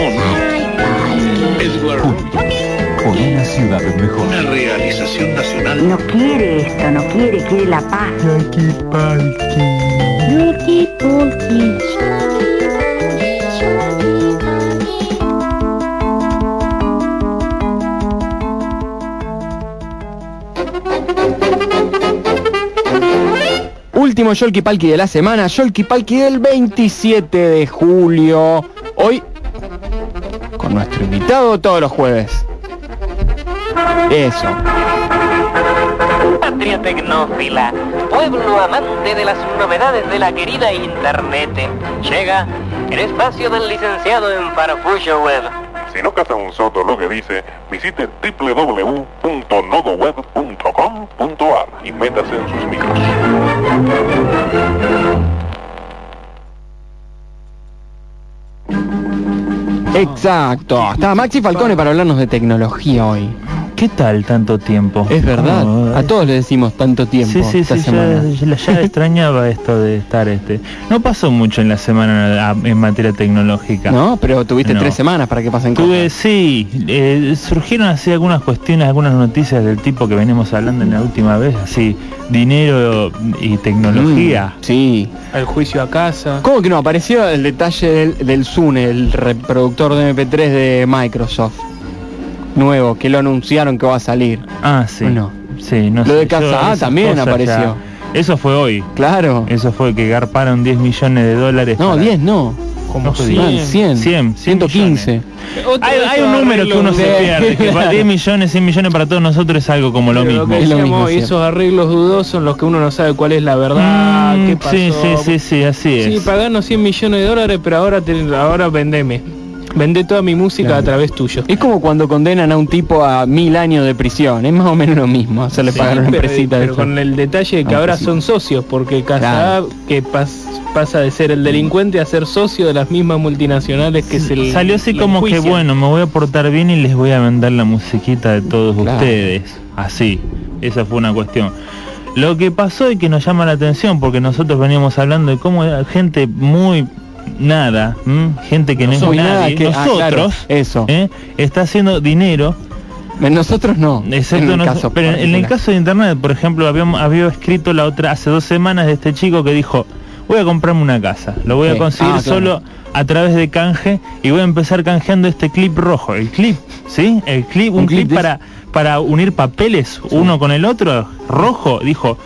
Ramón. Por una ciudad mejor. Una realización nacional. No quiere esto, no quiere, quiere la paz. Yuki Pulki. Último Yolki Palki de la semana, Yolki Palki del 27 de julio. Hoy, con nuestro invitado todos los jueves. Eso. Patria tecnófila, pueblo amante de las novedades de la querida Internet. Llega el espacio del licenciado en Farfullo Web. Si no caza un soto lo que dice, visite www.nodoweb.com.ar y métase en sus micros. Exacto. Está Maxi Falcone para hablarnos de tecnología hoy. ¿Qué tal tanto tiempo? Es verdad. A todos le decimos tanto tiempo Sí, sí, esta sí, semana. ya- ya extrañaba esto de estar este. No pasó mucho en la semana ah, en materia tecnológica. ¿No? Pero tuviste No. tres semanas para que pasen Tuve, cosas. sí, eh, surgieron así algunas cuestiones, algunas noticias del tipo que venimos hablando en la última vez, así, dinero y tecnología. Mm, sí. al juicio a casa. ¿Cómo que no? Apareció el detalle del, del Zune, el reproductor de MP3 de Microsoft. Nuevo, que lo anunciaron que va a salir. Ah, sí. ¿O no? Sí, no Lo de Casa yo A también apareció. ya- Eso fue hoy. Claro. Eso fue que garparon 10 millones de dólares. No, para- 10 no. Como No, 100. 100. 100, 115. Otro Hay, un número que uno se pierde, que para 10 millones, 100 millones para todos nosotros es algo como lo Pero mismo. que Es lo mismo, y sí. esos arreglos dudosos en los que uno no sabe cuál es la verdad, Mm, qué pasó. sí, sí, sí, sí, así Sí, es. paganos 100 millones de dólares, pero ahora te- ahora vendeme. Vendé toda mi música Claro. a través tuyo. Es como cuando condenan a un tipo a mil años de prisión. Es más o menos lo mismo. Se le Sí, pagan una empresita de pero con el detalle de que Ah, ahora sí. son socios, porque Casa Claro. A, que pas- pasa de ser el delincuente a ser socio de las mismas multinacionales que se le Salió así como que bueno, me voy a portar bien y les voy a vender la musiquita de todos Claro. ustedes. Así, esa fue una cuestión. Lo que pasó y que nos llama la atención, porque nosotros veníamos hablando de cómo era gente muy nada, ¿m? gente que no, es nada nadie, que- ah, nosotros, claro, eso. ¿eh? está haciendo dinero Nosotros no. Excepto en el caso pero en el caso de internet, por ejemplo, habíamos, había escrito la otra hace dos semanas de este chico que dijo, voy a comprarme una casa, lo voy a conseguir Ah, claro. solo a través de canje y voy a empezar canjeando este clip rojo, el clip, ¿sí? El clip, un, Un clip, para, para unir papeles uno con el otro, rojo, dijo,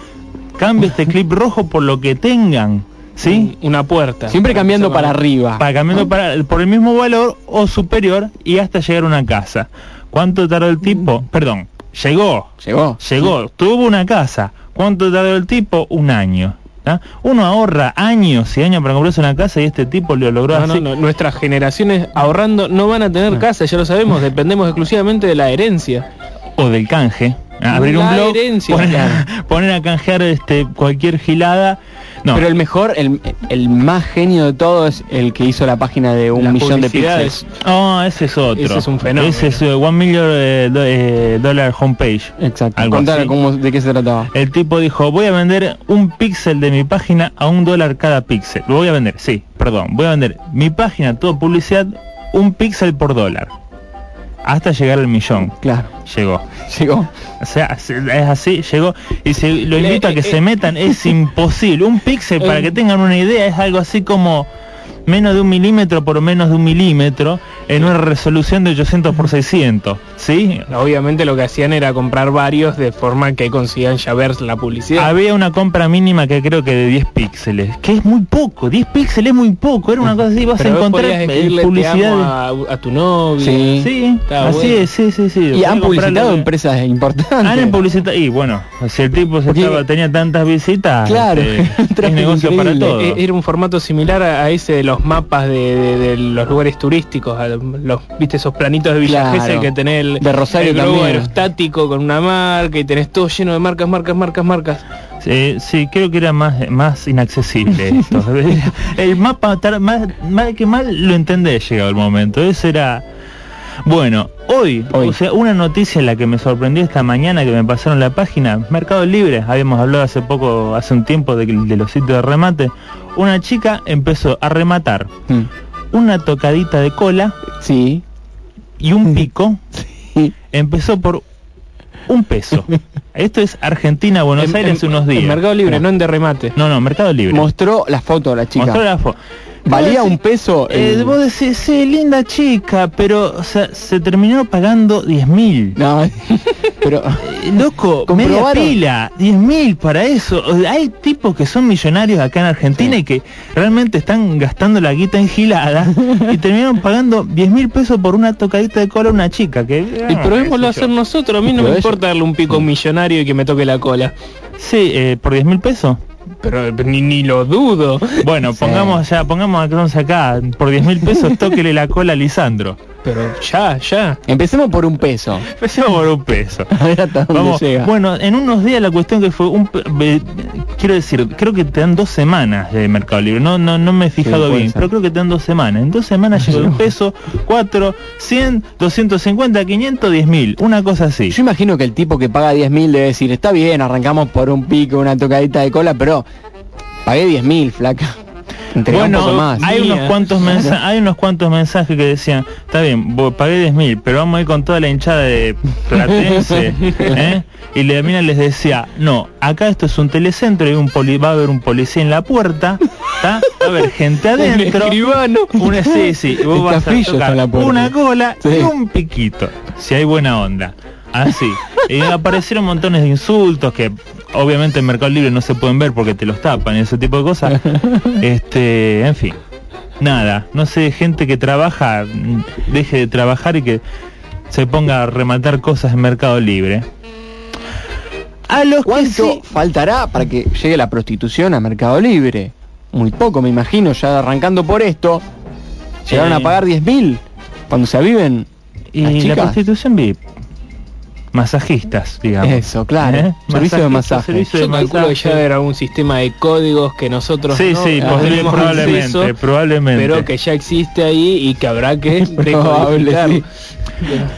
cambia este clip rojo por lo que tengan, ¿sí? Una puerta. Siempre cambiando para arriba. para cambiando para, por el mismo valor o superior y hasta llegar a una casa. ¿Cuánto tardó el tipo? Mm. Perdón, llegó, Llegó. llegó, tuvo una casa. ¿Cuánto tardó el tipo? Un año. ¿ah? Uno ahorra años y años para comprarse una casa y este tipo lo logró No, no, así. no, nuestras generaciones ahorrando no van a tener casa, ya lo sabemos, dependemos exclusivamente de la herencia. O del canje. ¿ah? Abrir un La blog, herencia, poner, claro. poner a canjear este cualquier gilada. No, Pero el mejor, el, el más genio de todo es el que hizo la página de un millón de píxeles. Oh, ese es otro. Ese es un fenómeno. Ese es eh, One Million eh, do- eh, Dollar Homepage. Exacto. Algo Contale cómo, de qué se trataba. El tipo dijo, voy a vender un píxel de mi página a un dólar cada píxel. Lo voy a vender, sí, perdón. Voy a vender mi página, toda publicidad, un píxel por dólar. Hasta llegar al millón. Claro. Llegó. Llegó. O sea, es así, llegó. Y se, lo Le- invito a que eh, se eh, metan, es imposible. Un píxel, para Eh. que tengan una idea, es algo así como menos de un milímetro por menos de un milímetro en una resolución de 800 por 600. ¿Sí? Obviamente lo que hacían era comprar varios de forma que consigan ya ver la publicidad. Había una compra mínima que creo que de 10 píxeles, que es muy poco, 10 píxeles es muy poco, era una cosa así, vas Pero a encontrar podías eh, escribirle, "Te publicidad. a, a tu novia. Sí. Sí, así bueno. es, sí, sí, sí. Y han publicitado empresas importantes. Han publicitado, y bueno, si el tipo se estaba, tenía tantas visitas, Claro, este, es negocio para todo. E- Era un formato similar a ese de los mapas de, de- de los lugares turísticos, a los, viste esos planitos de Villa Claro. Gesell que tenés el, De Rosario el globo aerostático con una marca y tenés todo lleno de marcas, marcas, marcas, marcas. Sí, sí, creo que era más más inaccesible esto. el mapa más, mal que mal lo entendés llegado el momento. Eso era bueno, hoy, Hoy. o sea, una noticia en la que me sorprendió esta mañana que me pasaron la página, Mercado Libre, habíamos hablado hace poco, hace un tiempo de, de los sitios de remate, una chica empezó a rematar Mm. una tocadita de cola Sí. y un pico empezó por un peso. Esto es Argentina, Buenos En- Aires en- unos días. En Mercado Libre, no en de remate. No, no, Mercado Libre. Mostró la foto de la chica. Mostró la fo- ¿Valía un peso? Eh, vos decís, sí, linda chica, pero o sea, se terminó pagando 10 mil. No, pero... Eh, Loco, media pila, 10 mil para eso. O sea, Hay tipos que son millonarios acá en Argentina Sí. y que realmente están gastando la guita en gilada y terminaron pagando 10 mil pesos por una tocadita de cola a una chica. Que, Y ah, probémoslo a hacer nosotros. A mí no me importa darle un pico a un millonario y que me toque la cola. Sí, eh, por 10 mil pesos. Pero ni, ni lo dudo. Bueno, Sí. pongamos ya, pongamos entonces acá, por 10 mil pesos tóquele la cola a Lisandro. Pero ya, ya. Empecemos por un peso. Empecemos por un peso. A ver hasta dónde Vamos, llega. bueno, en unos días la cuestión que fue un quiero decir, creo que te dan dos semanas de Mercado Libre. No, no, no me he fijado bien, pero creo que te dan dos semanas. En dos semanas llegó el peso, 4, 100, 250, 500, 10 mil, una cosa así. Yo imagino que el tipo que paga 10 mil debe decir, está bien, arrancamos por un pico, una tocadita de cola, pero pagué 10 mil, flaca. Un poco Bueno, más. hay Mía. unos cuantos mensajes, hay unos cuantos mensajes que decían, está bien, pagué 10 mil, pero vamos a ir con toda la hinchada de Platense, ¿eh? Y la mina les decía, no, acá esto es un telecentro y un poli- va a haber un policía en la puerta. Va a haber gente adentro. escribano. Una, sí, sí, y vos vas a tocar la una cola Sí. y un piquito, si hay buena onda. Así. Y aparecieron montones de insultos que obviamente en Mercado Libre no se pueden ver porque te los tapan y ese tipo de cosas. Este, en fin. Nada, no sé, gente que trabaja, mm, deje de trabajar y que se ponga a rematar cosas en Mercado Libre. A los que ¿Cuánto sí- faltará para que llegue la prostitución a Mercado Libre? Muy poco, me imagino, ya arrancando por esto. Llegaron Eh. a pagar 10 mil cuando se aviven y las la prostitución VIP. Masajistas, digamos. Eso, claro. ¿Eh? Servicio de masaje. servicio Yo de calculo que ya era un sistema de códigos que nosotros Sí, no sí, probablemente, acceso, probablemente. pero que ya existe ahí y que habrá que Probable, sí.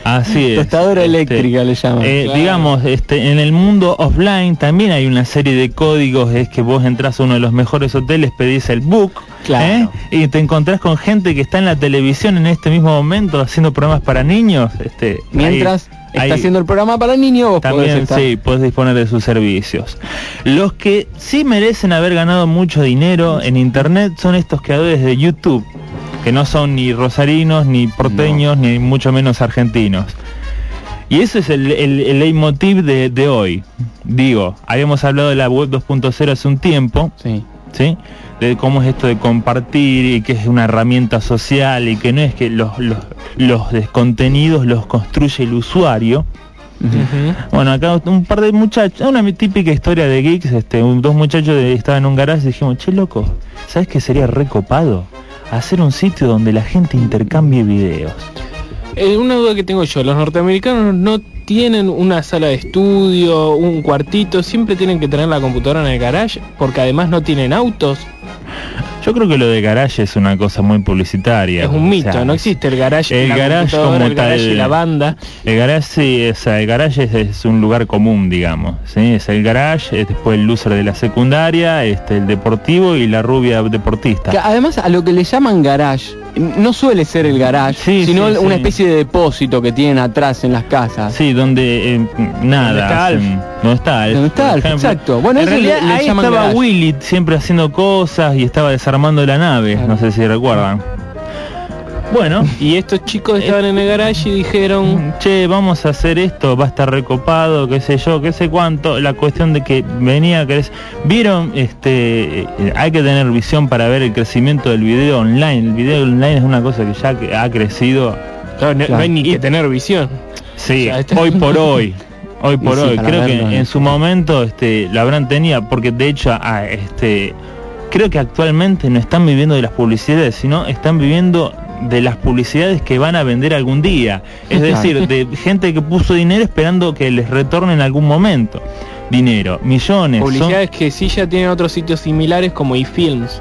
Así es. Tostadora Este, eléctrica le llaman. eh, Claro. Digamos, este, en el mundo offline también hay una serie de códigos, es que vos entras a uno de los mejores hoteles, pedís el book, Claro. ¿eh? y te encontrás con gente que está en la televisión en este mismo momento haciendo programas para niños. Este, Mientras ahí- está ahí- haciendo el programa para niños, vos podés también estar- sí, puedes disponer de sus servicios. Los que sí merecen haber ganado mucho dinero en internet son estos creadores de YouTube, que no son ni rosarinos, ni porteños, ni mucho menos argentinos. Y ese es el, el, el leitmotiv de, de hoy. Digo, habíamos hablado de la web 2.0 hace un tiempo, Sí. ¿Sí? De cómo es esto de compartir y que es una herramienta social y que no es que los, los, los descontenidos los construye el usuario. Bueno, acá un par de muchachos, una típica historia de geeks, este, un- dos muchachos de- estaban en un garaje y dijimos, che loco, ¿sabes qué sería recopado? Hacer un sitio donde la gente intercambie videos. Eh, una duda que tengo yo, los norteamericanos no tienen una sala de estudio, un cuartito, siempre tienen que tener la computadora en el garage, porque además no tienen autos. Yo creo que lo de garage es una cosa muy publicitaria. Es un o mito, sea, no existe el garage, el la garage como el garage tal. y la banda. El garage sí, es, el garage es, es un lugar común, digamos. ¿sí? Es el garage, es después el loser de la secundaria, este, el deportivo y la rubia deportista. Que además a lo que le llaman garage, no suele ser el garage, Sí, sino sí, una sí. especie de depósito que tienen atrás en las casas. Sí, donde eh, nada. ¿Dónde está Alf? ¿Dónde está Alf? ¿Dónde está por Alf? ejemplo. Exacto. Bueno, en eso le- realidad le ahí llaman estaba garage. Willy siempre haciendo cosas y estaba desarmando la nave. Claro. No sé si recuerdan. Bueno, Y estos chicos estaban en el garage y dijeron, che, vamos a hacer esto, va a estar recopado, qué sé yo, qué sé cuánto. La cuestión de que venía, que vieron, este, eh, hay que tener visión para ver el crecimiento del video online. El video online es una cosa que ya que ha crecido. "No, no- no hay ni que tener visión. Sí, Ya está. hoy por hoy. Hoy por Y hoy, creo que verlo, en su momento este, la habrán tenido, porque de hecho, ah, este, creo que actualmente no están viviendo de las publicidades, sino están viviendo de las publicidades que van a vender algún día. Es decir, de gente que puso dinero esperando que les retorne en algún momento. Dinero, millones. son- Publicidades que sí ya tienen otros sitios similares como eFilms.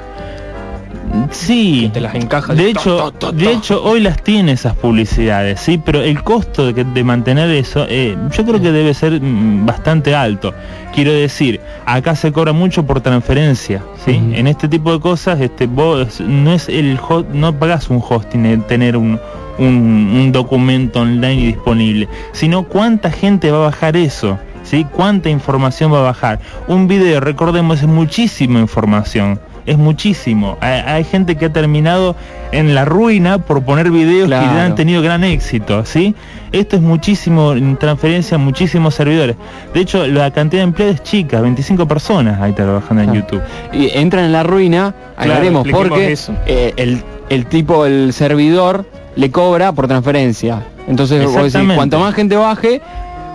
Sí, Que te las encaja de hecho, to, to, to, de hecho hoy las tiene esas publicidades, sí, pero el costo de, mantener eso, eh, yo creo que debe ser mm, bastante alto. Quiero decir, acá se cobra mucho por transferencia, sí. En este tipo de cosas, este, vos no es el no pagás un hosting de tener un, un, un documento online disponible, sino cuánta gente va a bajar eso. ¿Sí? ¿Cuánta información va a bajar? Un video, recordemos, es muchísima información. Es muchísimo. Hay, hay gente que ha terminado en la ruina por poner videos Claro. que han tenido gran éxito, ¿sí? Esto es muchísimo en transferencia, muchísimos servidores. De hecho, la cantidad de empleados es chica, 25 personas ahí trabajando en. YouTube. Y entran en la ruina, aclaremos, porque eso. eh, el, el tipo, el servidor, le cobra por transferencia. Entonces, vos decís, Exactamente. cuanto más gente baje,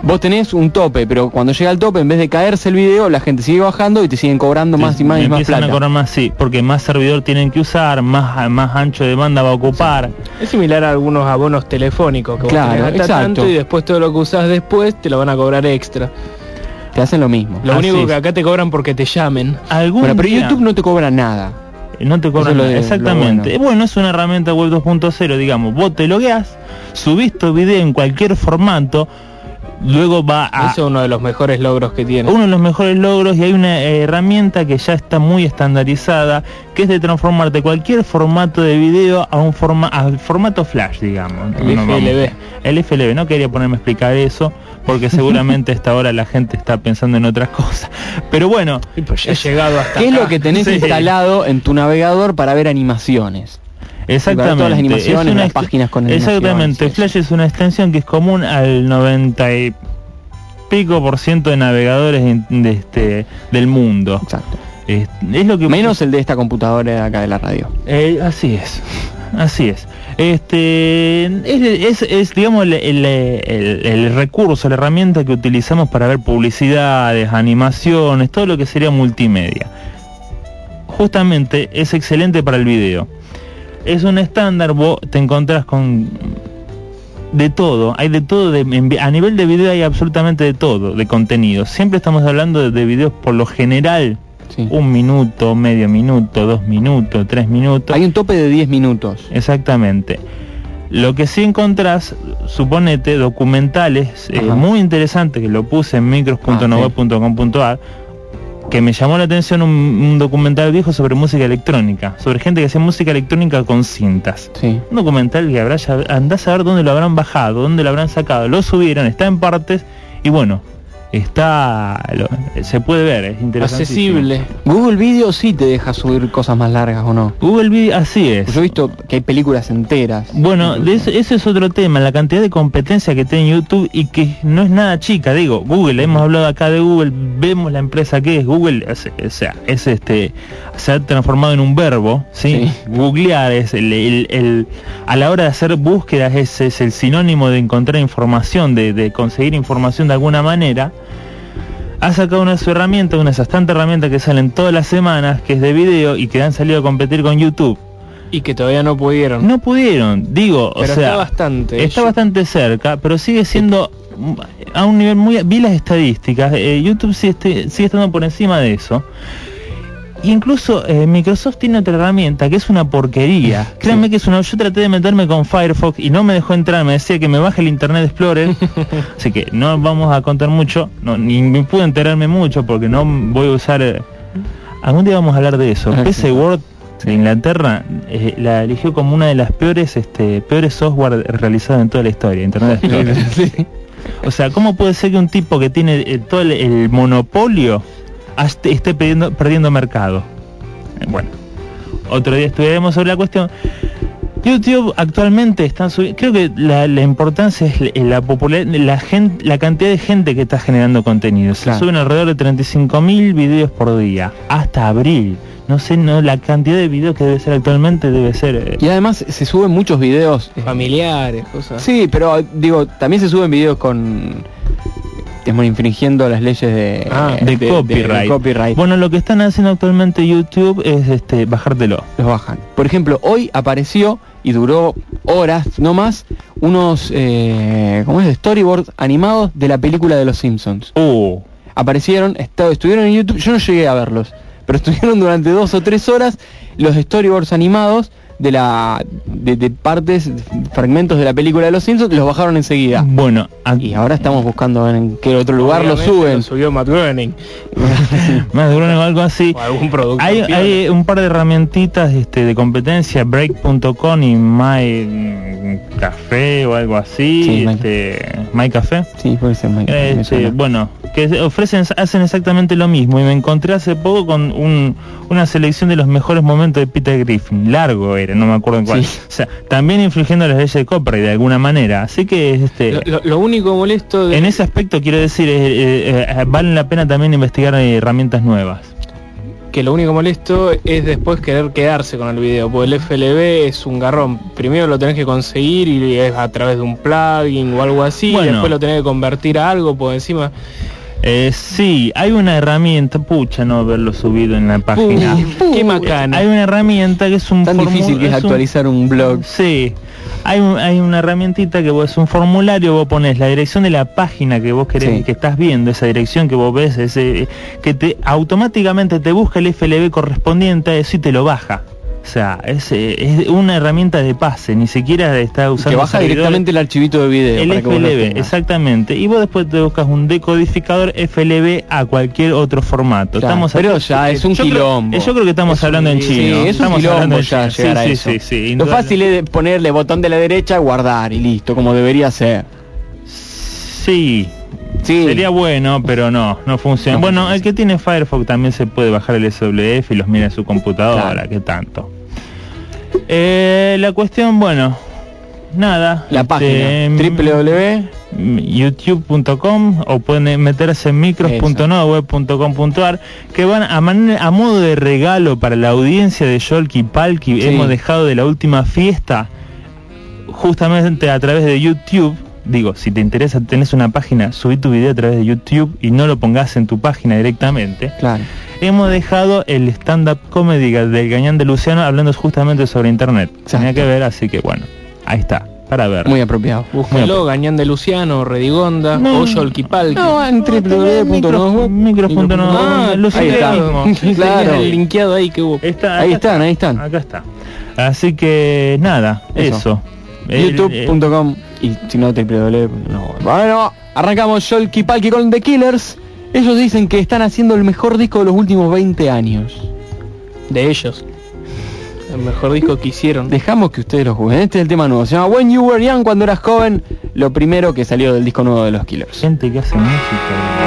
vos tenés un tope, pero cuando llega al tope, en vez de caerse el video, la gente sigue bajando y te siguen cobrando más y más y más Empiezan plata. a cobrar más, sí, porque más servidor tienen que usar, más, más ancho de banda va a ocupar. Es similar a algunos abonos telefónicos que vos Claro, tenés hasta exacto. tanto y después todo lo que usás después te lo van a cobrar extra. Te hacen lo mismo. Lo Así único es. que acá te cobran porque te llamen. Algún Bueno, pero día- YouTube no te cobra nada. No te cobran nada, de- exactamente. bueno. es una herramienta web 2.0, digamos. Vos te logueas, subís tu video en cualquier formato, luego va a Eso es uno de los mejores logros que tiene. uno de los mejores logros y hay una herramienta que ya está muy estandarizada, que es de transformarte cualquier formato de video a un forma al formato flash, digamos. El No vamos- FLV. El FLV, no quería ponerme a explicar eso porque seguramente a esta hora la gente está pensando en otras cosas. Pero bueno, pues ya he llegado hasta ¿Qué es lo que tenés Sí. instalado en tu navegador para ver animaciones? Exactamente. todas las animaciones, Es una las ext- páginas con Exactamente. Flash es una extensión que es común al 90 y pico por ciento de navegadores de este, del mundo. Exacto. Es, es lo que Menos el de esta computadora de acá de la radio. Eh, así es, así es. Este es, es- es, digamos el, el- el- el recurso, la herramienta que utilizamos para ver publicidades, animaciones, todo lo que sería multimedia. Justamente es excelente para el video. Es un estándar, vos te encontrás con de todo, hay de todo, de- a nivel de video hay absolutamente de todo, de contenido. Siempre estamos hablando de, de videos por lo general, Sí. un minuto, medio minuto, dos minutos, tres minutos. Hay un tope de 10 minutos. Exactamente. Lo que sí encontrás, suponete, documentales eh, muy interesantes, que lo puse en micros.noweb.com.ar, que me llamó la atención un, un documental viejo sobre música electrónica, sobre gente que hacía música electrónica con cintas. Sí. Un documental que habrá, ya- andás a ver dónde lo habrán bajado, dónde lo habrán sacado. Lo subieron, está en partes y bueno, está lo- se puede ver, es interesante. Accesible. Google Video sí te deja subir cosas más largas o no. Google Video, así es. Yo he visto que hay películas enteras. Bueno, de eso, ese es otro tema, la cantidad de competencia que tiene YouTube y que no es nada chica, digo, Google, hemos hablado acá de Google, vemos la empresa que es Google, es- o sea, es este, se ha transformado en un verbo, ¿sí? Sí. Googlear es el, el- el- a la hora de hacer búsquedas es, es el sinónimo de encontrar información, de, de conseguir información de alguna manera. Ha sacado una de sus herramientas, una de esas tantas herramientas que salen todas las semanas, que es de video y que han salido a competir con YouTube. Y que todavía no pudieron. No pudieron, digo, Pero o sea, está bastante. está Yo- bastante cerca, pero sigue siendo a un nivel muy vi las estadísticas, eh, YouTube sigue, sigue estando por encima de eso. Y incluso eh, Microsoft tiene otra herramienta que es una porquería. Créanme que es una. Yo traté de meterme con Firefox y no me dejó entrar. Me decía que me baje el Internet Explorer. Así que no vamos a contar mucho. No, ni me pude enterarme mucho porque no voy a usar. eh, algún día vamos a hablar de eso. Ah, PC sí. Word de Inglaterra eh, la eligió como una de las peores, este, peores software realizadas en toda la historia. Internet Explorer. Sí. O sea, ¿cómo puede ser que un tipo que tiene eh, todo el, el monopolio esté perdiendo, perdiendo mercado? Bueno, otro día estudiaremos sobre la cuestión. YouTube actualmente están subiendo, creo que la, la importancia es la, la popular, la gente, la cantidad de gente que está generando contenido. Se Claro. suben alrededor de 35.000 videos por día, hasta abril. No sé, no, la cantidad de videos que debe ser actualmente debe ser... eh, Y además se suben muchos videos. eh, familiares, cosas. Sí, pero digo, también se suben videos con digamos, infringiendo las leyes de, Ah, de, copyright. copyright. Bueno, lo que están haciendo actualmente YouTube es este bajártelo. los bajan. Por ejemplo, hoy apareció y duró horas, no más, unos eh, ¿cómo es? storyboards animados de la película de los Simpsons. Uh, Aparecieron, estuvieron en YouTube, yo no llegué a verlos, pero estuvieron durante dos o tres horas los storyboards animados de la de, de partes, fragmentos de la película de los Simpsons, los bajaron enseguida. Bueno, Y ahora estamos buscando en qué otro lugar lo suben. Lo subió Matt Groening más duro o algo así. o algún producto. Hay, hay un par de herramientitas este, de competencia, break.com y My mm, Café o algo así, Sí, My este, My Café. Sí, puede ser me Este, bueno, que ofrecen, hacen exactamente lo mismo y me encontré hace poco con un- una selección de los mejores momentos de Peter Griffin, largo era, no me acuerdo en cuál. Sí. O sea, también infringiendo las leyes de copyright de alguna manera, así que este, Lo, lo- lo único molesto de, en ese aspecto quiero decir, eh, eh, vale la pena también investigar eh, herramientas nuevas. que lo único molesto es después querer quedarse con el video, porque el FLV es un garrón. Primero lo tenés que conseguir y es a través de un plugin o algo así, Bueno. y después lo tenés que convertir a algo por encima. Eh, sí, hay una herramienta, pucha, no haberlo subido en la página. Qué macana. Hay una herramienta que es un Tan difícil que es actualizar un blog. Sí, hay, un- hay una herramientita que vos es un formulario, vos pones la dirección de la página que vos querés, Sí. que estás viendo, esa dirección que vos ves, ese, que te automáticamente te busca el FLV correspondiente a eso y te lo baja. O sea, es, eh, es una herramienta de pase, ni siquiera está usando Que baja directamente el archivito de video. El para FLV, exactamente. Y vos después te buscas un decodificador FLV a cualquier otro formato. Estamos pero ya es un yo creo- quilombo. yo creo que estamos Es un hablando en chino. Sí, es un estamos quilombo hablando en ya a sí, eso. sí, sí, Lo fácil es ponerle botón de la derecha, guardar y listo, como debería ser. Sí, Sí. sería bueno, pero no, no funciona. No bueno, funciona. el que tiene Firefox también se puede bajar el SWF y los mira en su computadora, Claro. ¿qué tanto? Eh, la cuestión, bueno, nada. La este, página www. youtube.com o pueden meterse en micros.noweb.com.ar que van a, man- a modo de regalo para la audiencia de Yolki Palki Sí. hemos dejado de la última fiesta justamente a través de YouTube digo, si te interesa tenés una página subí tu video a través de YouTube y no lo pongas en tu página directamente Claro. hemos dejado el stand-up comedy del Gañán de Luciano hablando justamente sobre internet tenía Exacto. que ver así que bueno ahí está para ver Muy apropiado. Búsquenlo, Gañán de Luciano, Redigonda, No. o Yolquipalki. No, en. Micros.no, Ah, ahí está. Claro. El linkeado ahí que hubo. Está, Ahí están, ahí están. Acá está. Así que nada, Eso. eso. Youtube.com y si no www. No. Bueno, arrancamos Sholky Palki con The Killers. Ellos dicen que están haciendo el mejor disco de los últimos 20 años. De ellos. El mejor disco que hicieron. Dejamos que ustedes lo juzguen. Este es el tema nuevo. Se llama When You Were Young, cuando eras joven. Lo primero que salió del disco nuevo de los Killers. gente que hace música.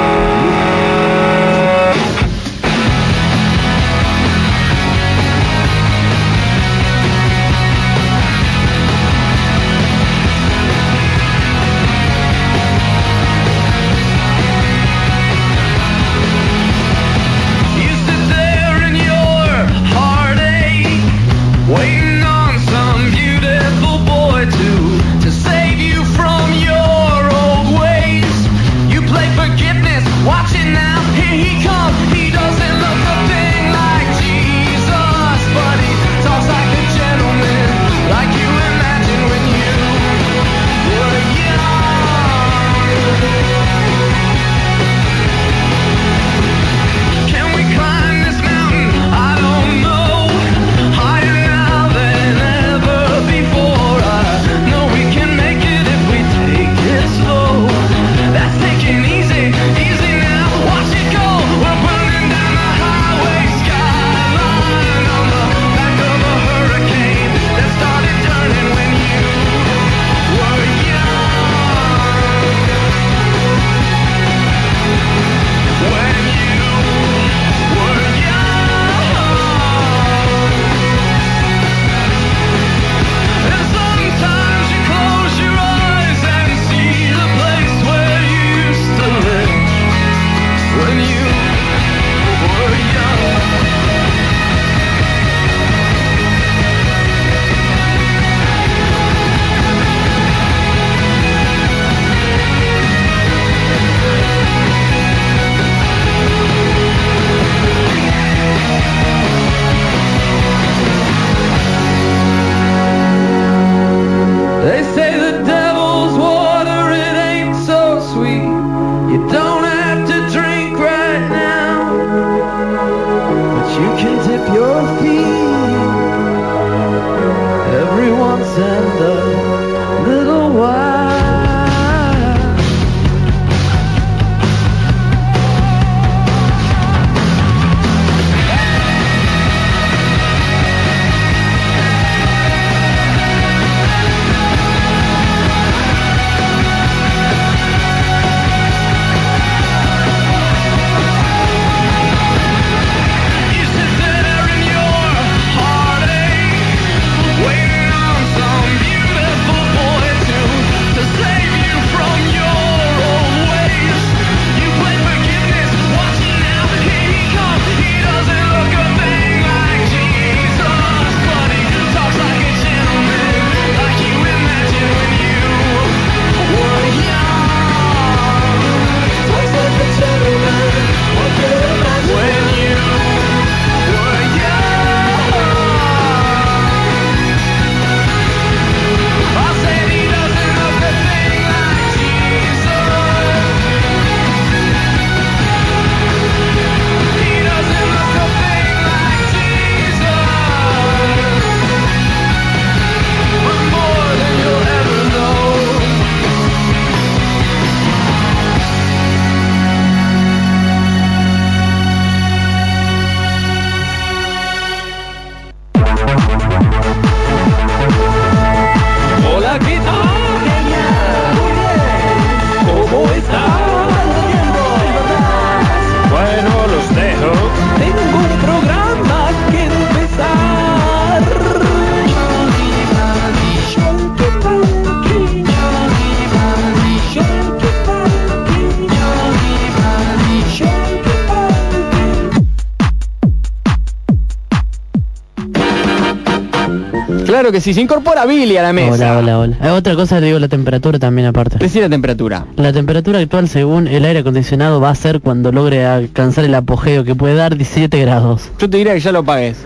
Claro que sí, se incorpora Billy a la mesa. Hola, hola, hola. Eh, otra cosa le digo la temperatura también aparte. Decir la temperatura. La temperatura actual según el aire acondicionado va a ser cuando logre alcanzar el apogeo que puede dar 17 grados. Yo te diría que ya lo pagues.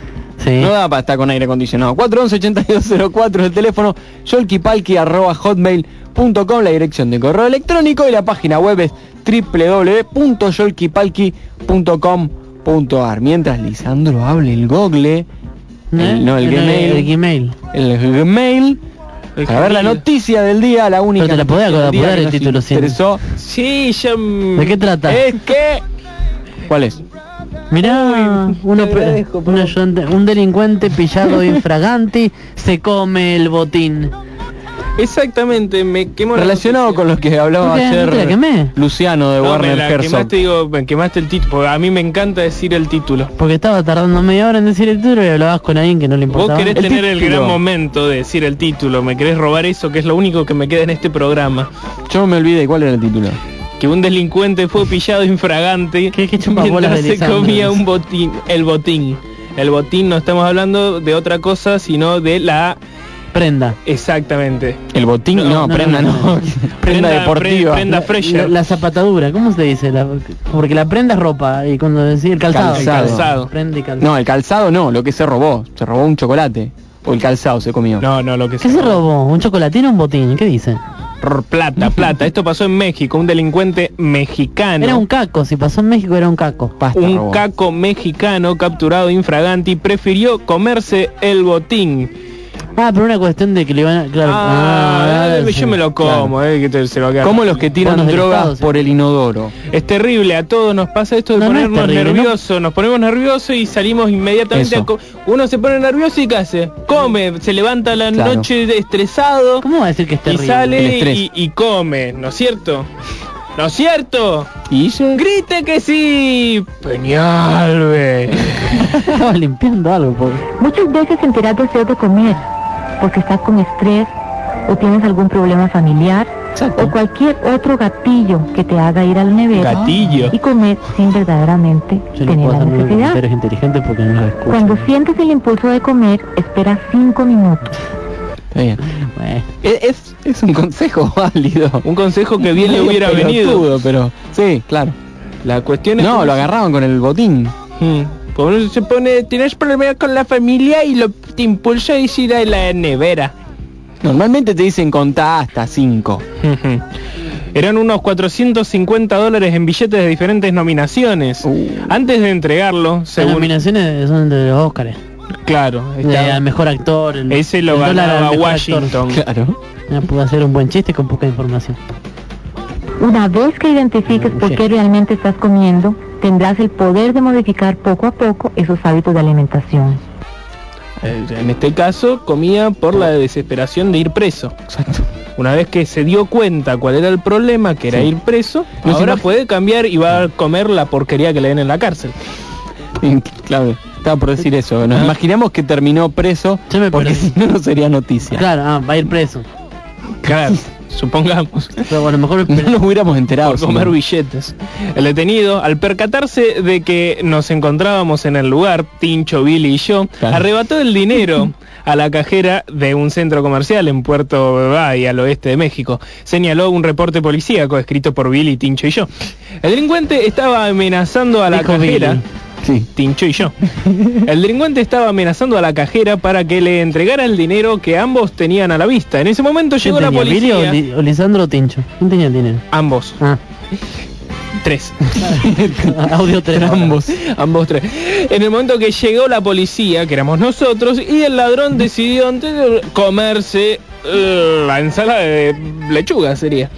Sí. No da para estar con aire acondicionado. 411-8204 el teléfono, yolkipalki arroba hotmail.com, la dirección de correo electrónico y la página web es www.yolkipalki.com.ar. Mientras Lisandro hable el google, el- no el Gmail, El Gmail. el Gmail, para ver la noticia del día, la única Pero te la podés acordar el título, sí. interesó. Sí, ya... ¿De qué trata? Es que... ¿Cuál es? Mirá, uno un, ayudante- un delincuente pillado infraganti se come el botín. Exactamente, me quemó la Relacionado con lo que hablaba ¿No te- no te la ayer quemé? Luciano de No, Warner Herzog. quemaste, digo, me quemaste el título, a mí me encanta decir el título. Porque estaba tardando media hora en decir el título y hablabas con alguien que no le Vos importaba. querés El tener el gran momento de decir el título, me querés robar eso, que es lo único que me queda en este programa. Yo me olvidé cuál era el título. Que un delincuente fue pillado infragante ¿Qué- mientras se comía un botín, el botín. El botín no estamos hablando de otra cosa, sino de la... Prenda. Exactamente. El botín, no, No, no, prenda no, no. prenda, Prenda- deportiva. pre- prenda- La, Fresher. la zapatadura, ¿cómo se dice? La- porque la prenda es ropa y cuando decís el calzado. Calzado. Calzado. Prenda y calzado. No, el calzado no, lo que se robó. Se robó un chocolate. O el calzado se comió. No, no, lo que ¿Qué se robó? ¿Un chocolatino o un botín? ¿Qué dice? Plata, plata. Esto pasó en México. Un delincuente mexicano. Era un caco, si pasó en México era un caco. Pasta un robó. caco mexicano capturado infraganti prefirió comerse el botín. Ah, pero una cuestión de que le iban a... Claro. Ah, ah, yo sí. me lo como, eh, que te- se va a quedar. Como los que tiran drogas por el inodoro. Es terrible, a todos nos pasa esto de No, no es ponernos ¿no? nerviosos, nos ponemos nerviosos y salimos inmediatamente Eso. a uno se pone nervioso y ¿qué hace? Come, se levanta la Claro. noche estresado ¿Cómo va a decir que es y terrible? El sale y, y come, ¿no es cierto? ¿No es cierto? Y yo- Grite que sí, Peñalbe. Estaba limpiando algo, pobre. Muchas veces sentirás deseo de comer porque estás con estrés o tienes algún problema familiar o cualquier otro gatillo que te haga ir al Gatillo. y comer sin verdaderamente tener la necesidad. porque no. Cuando sientes el impulso de comer, espera cinco minutos. Está bien. Bueno, Es, es, un consejo válido. Un consejo que bien le hubiera venido. pero sí, claro. La cuestión es No, lo agarraban con el botín. Mm. Como uno se pone, tienes problemas con la familia y lo te impulsa a ir a la nevera. Normalmente te dicen contá hasta 5. Eran unos 450 dólares en billetes de diferentes nominaciones. Uh. Antes de entregarlo, las según... nominaciones son de los Óscares. Claro, al mejor actor. el- ese lo el ganaba Washington. Claro. Ya pude hacer un buen chiste con poca información. Una vez que identifiques por qué realmente estás comiendo, tendrás el poder de modificar poco a poco esos hábitos de alimentación. Eh, En este caso, comía por la desesperación de ir preso. Exacto. Una vez que se dio cuenta cuál era el problema, que era Sí. ir preso, No ahora puede cambiar y va a comer la porquería que le den en la cárcel. Claro. Estaba por decir eso. Nos Ah. imaginamos que terminó preso porque si no no sería noticia. Claro, ah, va a ir preso. Claro, supongamos. Pero a lo mejor No nos hubiéramos enterado. por comer billetes. El detenido, al percatarse de que nos encontrábamos en el lugar, Tincho, Billy y yo, Claro. arrebató el dinero a la cajera de un centro comercial en Puerto Bay, al oeste de México. Señaló un reporte policíaco escrito por Billy, Tincho y yo. El delincuente estaba amenazando a la Dijo cajera. Billy. Sí. Tincho y yo. El delincuente estaba amenazando a la cajera para que le entregara el dinero que ambos tenían a la vista. En ese momento ¿Quién llegó la tenía, Billy policía. o, Li- o Lisandro o Tincho? ¿Quién tenía el dinero? Ambos. Ah, Tres. audio 3. Ambos. Ambos tres. En el momento que llegó la policía, que éramos nosotros, y el ladrón decidió antes de comerse eh, la ensalada de lechuga sería.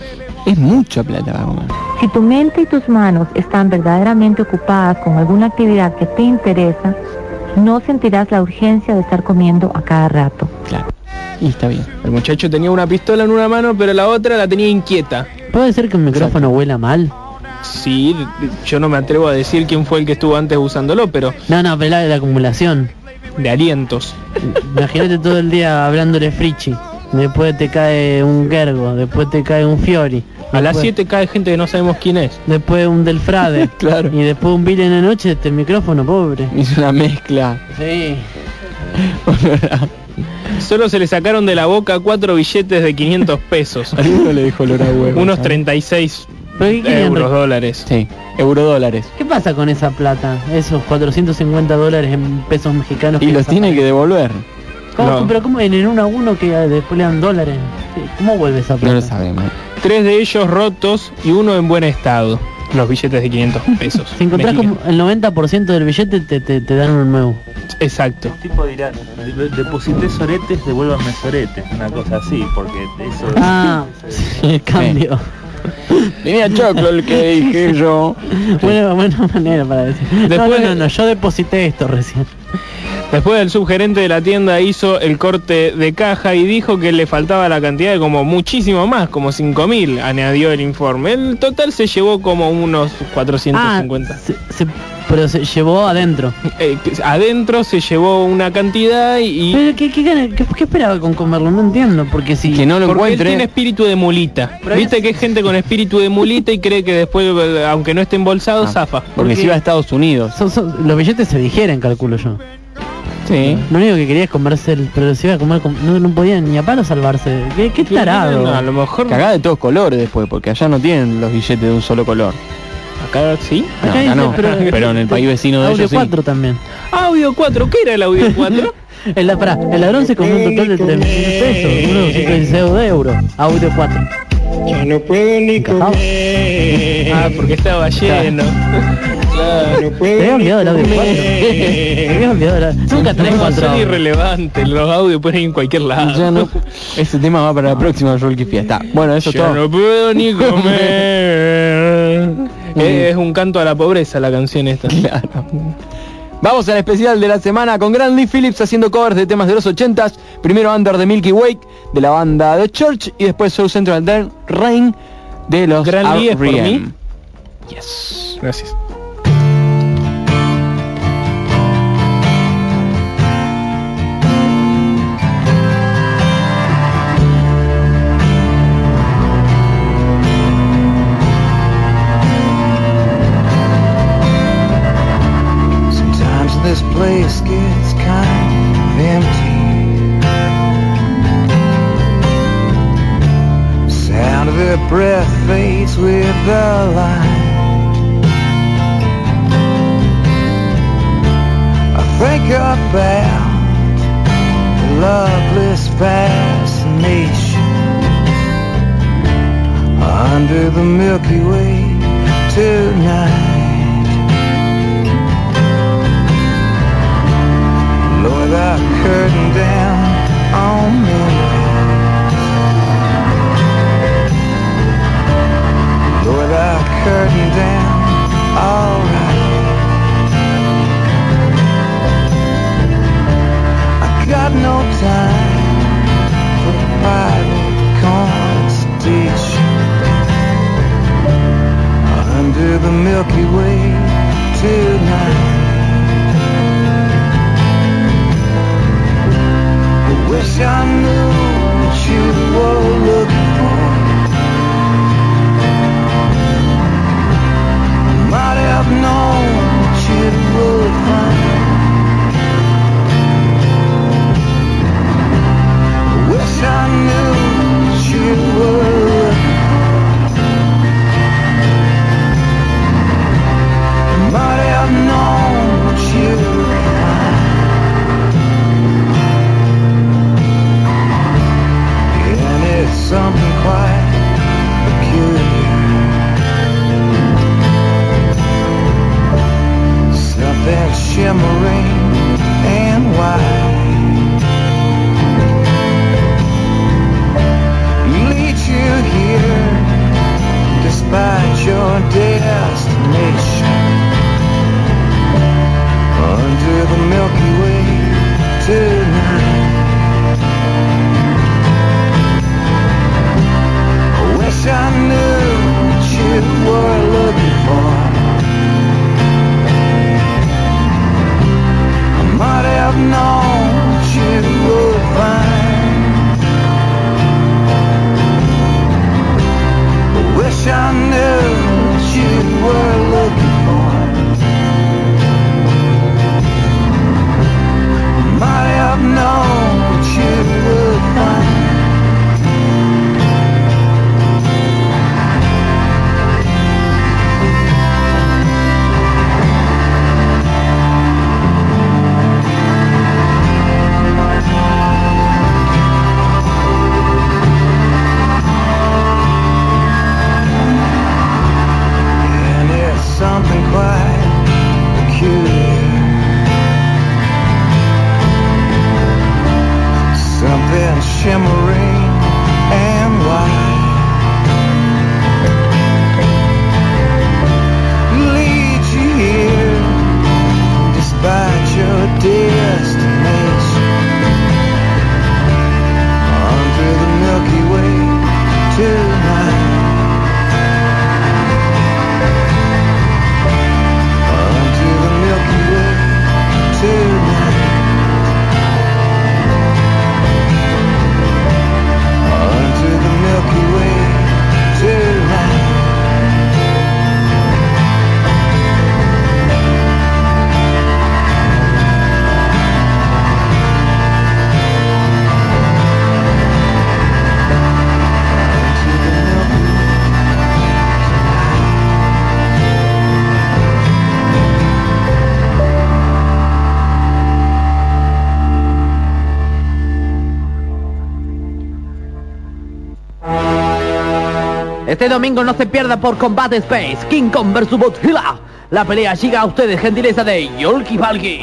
Es mucha plata para comer. Si tu mente y tus manos están verdaderamente ocupadas con alguna actividad que te interesa, no sentirás la urgencia de estar comiendo a cada rato. Claro. Y está bien. El muchacho tenía una pistola en una mano, pero la otra la tenía inquieta. ¿Puede ser que un micrófono huela mal? Sí, yo no me atrevo a decir quién fue el que estuvo antes usándolo, pero No, no, pero la, la acumulación. de alientos. Imagínate todo el día hablándole Frichi. Después te cae un Gergo, después te cae un Fiori. A las después- 7 cae gente que no sabemos quién es. Después un Delfrade. Claro. Y después un Billy en la noche, este micrófono, pobre. Hizo una mezcla. Sí. Solo se le sacaron de la boca cuatro billetes de 500 pesos. Alguno le dijo olor a huevo. Unos ¿sabes? 36 ¿Pero qué querían euros, re- dólares. Sí, eurodólares. ¿Qué pasa con esa plata? Esos 450 dólares en pesos mexicanos. Y los tiene que devolver. ¿Cómo? No. Pero ¿cómo en el uno a uno que después le dan dólares? Sí, ¿Cómo vuelve esa plata? No lo sabemos. Tres de ellos rotos y uno en buen estado. Los billetes de 500 pesos. Si encontrás como el 90% del billete te, te, te dan uno nuevo. Exacto. El tipo dirá, "De- deposité soretes, devuélvanme soretes, una cosa así, porque eso es... Ah, el cambio. Tenía choclo el que dije yo. Buena, buena manera para decir. no, Después- no, no, no, yo deposité esto recién. Después el subgerente de la tienda hizo el corte de caja y dijo que le faltaba la cantidad de como muchísimo más, como 5.000, añadió el informe. El total se llevó como unos 450. Ah, se- se- pero se llevó adentro. Eh, adentro se llevó una cantidad y... Pero ¿qué, qué, gana- qué- qué esperaba con comerlo? No entiendo, porque si... Que no lo Porque él encuentre. tiene espíritu de mulita. Pero Viste es- que hay gente con espíritu de mulita y cree que después, eh, aunque no esté embolsado, Ah, zafa. Porque si Porque- iba a Estados Unidos. son- son- los billetes se digieren, calculo yo. Sí. Lo único que quería es comerse el... Pero si iba a comer... No, no podía ni a palo salvarse. ¿Qué, qué tarado? A lo mejor... Cagá de todos colores después, porque allá no tienen los billetes de un solo color. Acá sí. No, Acá acá dice, no. Pero en el país vecino de Audio ellos sí. 4 también. Audio 4, ¿qué era el audio 4? El, la- pará, el ladrón se comió un total de 3 millones de pesos, 216 de euros. Audio 4. Ya no puedo ni comer. ah, porque estaba lleno. Ya no Te puedo había ni olvidado el audio 4. comer. Te había olvidado el audio. Nunca tenés No, 4 son irrelevantes, los audios pueden ir en cualquier lado. Ya no. Ese tema va para la próxima Rolky Fiesta. Bueno, eso es Ya todo. no puedo ni comer. Eh, es un canto a la pobreza la canción esta. Claro. Vamos al especial de la semana con Grand Lee Phillips haciendo covers de temas de los 80s. Primero Under the Milky Way de la banda The Church y después South Central Rain de los Grand Lee es por R.E.M.. mí. Yes. Gracias. The Milky Way Este domingo no se pierda por Combate Space, King Kong vs Godzilla. La pelea llega a ustedes, gentileza de Yolki Palki.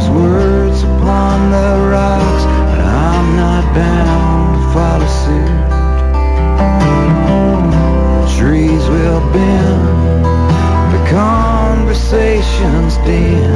His words upon the rocks, but I'm not bound to follow suit. Trees will bend, the conversation's dim.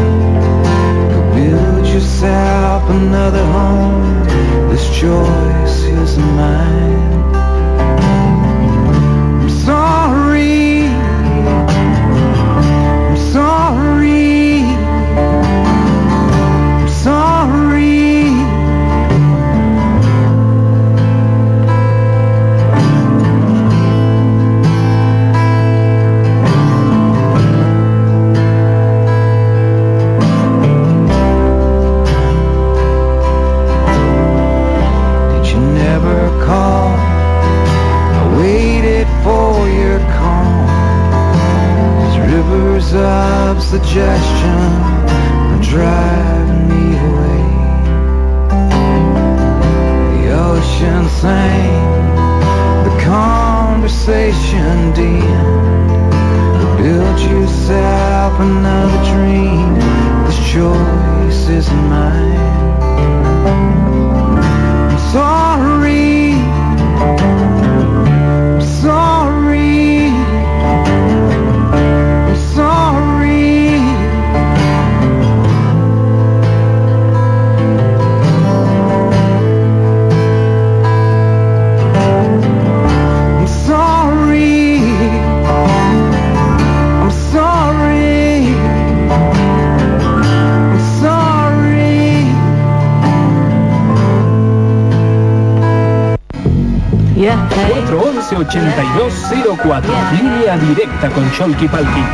Cholky Palki.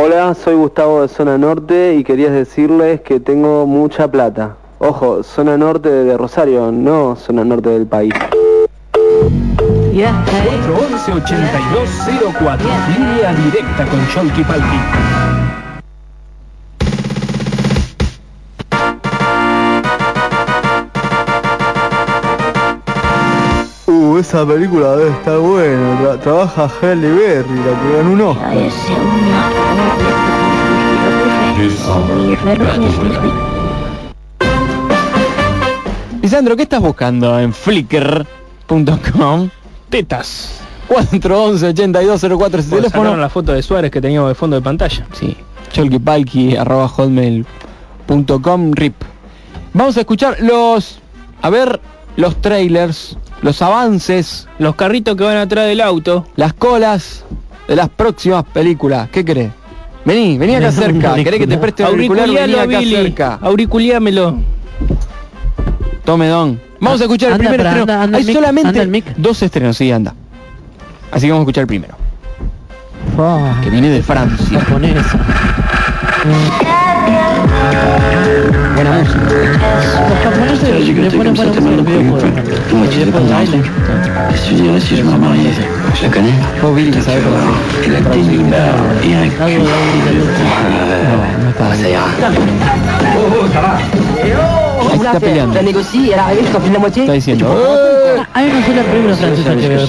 Hola, soy Gustavo de Zona Norte y quería decirles que tengo mucha plata. Ojo, zona norte de Rosario, no zona norte del país. 411-8204. Línea directa con Cholky Palki. Esa película debe estar buena. Tra- trabaja Halle Berry, la que ganó un Oscar. Lisandro, ¿qué estás buscando en flickr.com? Tetas. 411 8204 ese Pues teléfono. la foto de Suárez que teníamos de fondo de pantalla. Sí. Cholkipalki arroba hotmail.com rip. Vamos a escuchar los a ver los trailers, los avances, Los carritos que van atrás del auto. las colas de las próximas películas. ¿Qué querés? Vení, vení acá cerca. ¿Querés que te preste un auricular? Vení acá Billy. cerca. Auriculiámelo. Tome don. Vamos a escuchar el primer estreno. anda, anda Hay mic, solamente dos estrenos, sí, anda. Así que vamos a escuchar el primero. Oh, Que viene de Francia. japonesa. Buena música. Los japoneses le ponen buena música al videojuego. Los videojuegos bailan. Je dirais si je me remariais. Je la connais Vos, Billy, que sabés cómo Elle a des lumières et un cul. Algo de Audi No, ça ira. Ahí está peleando. négocie, elle arrive, je t'en file la moitié. Está diciendo. "Eh, Hay una sola película francesa que veo,